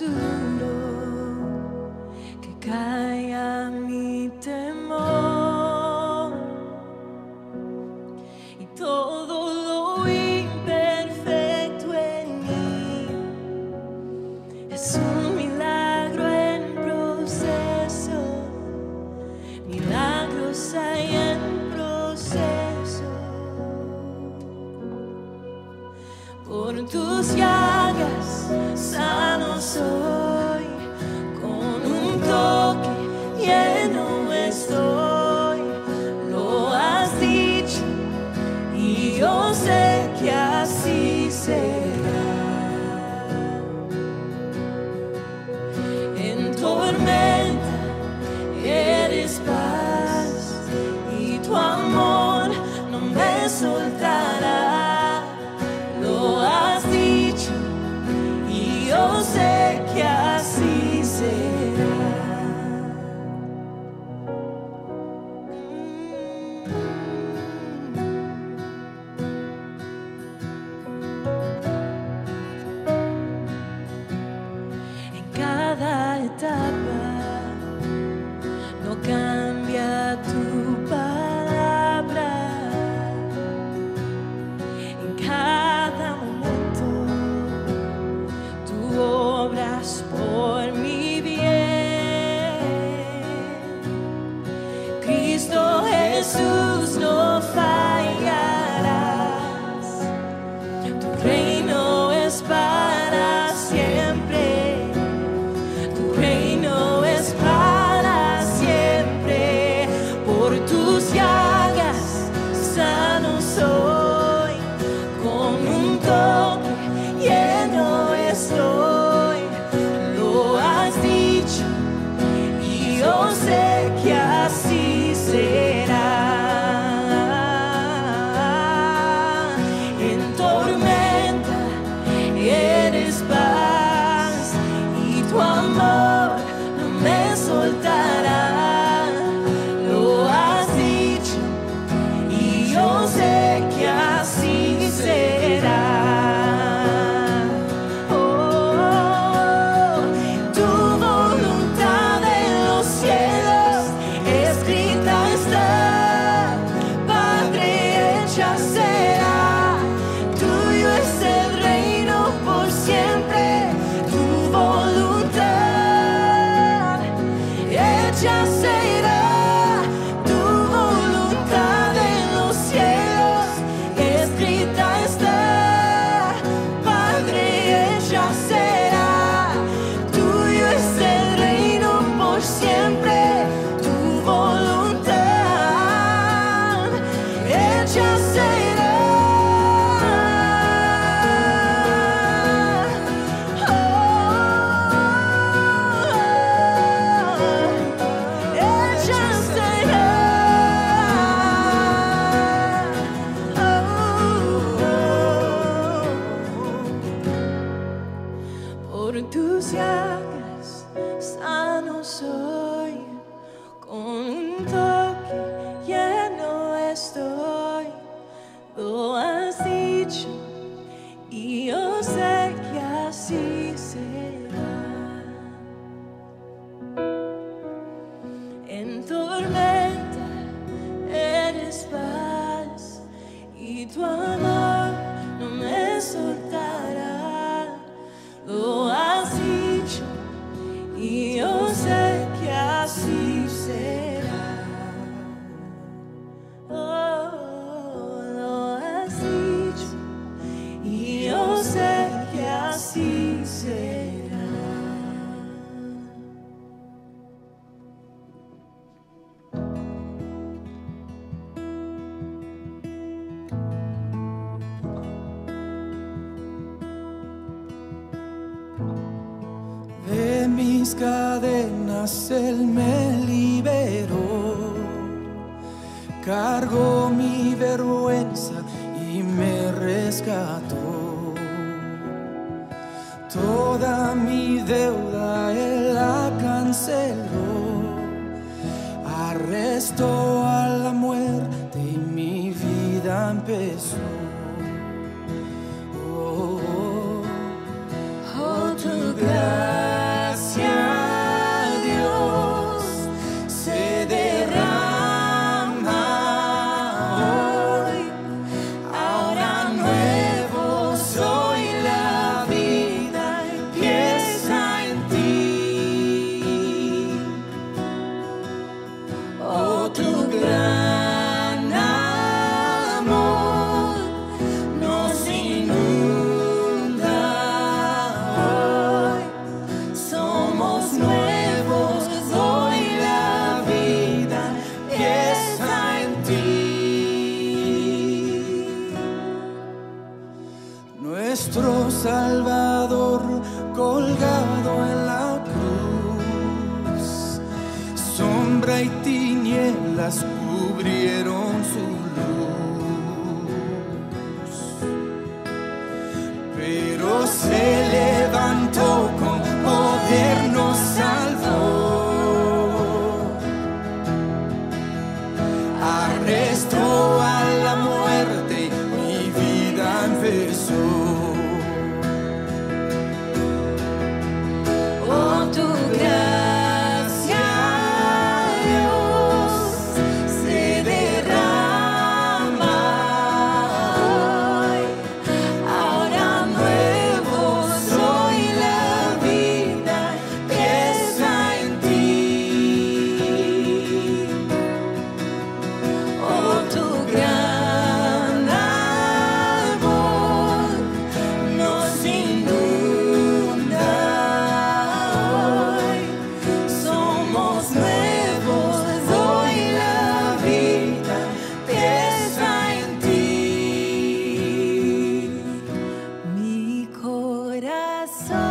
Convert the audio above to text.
susurro que calla mi temor. Y todo lo imperfecto en mí es dark. soltar. mis cadenas Él me liberó, cargó mi vergüenza y me rescató. Toda mi deuda Él la canceló, arrestó a la muerte y mi vida empezó. nuestro Salvador colgado en la cruz. Sombra y tinieblas cubrieron su luz. Pero se levantó con poder, nos salvó. Arrestó a la muerte mi vida empezó. そう。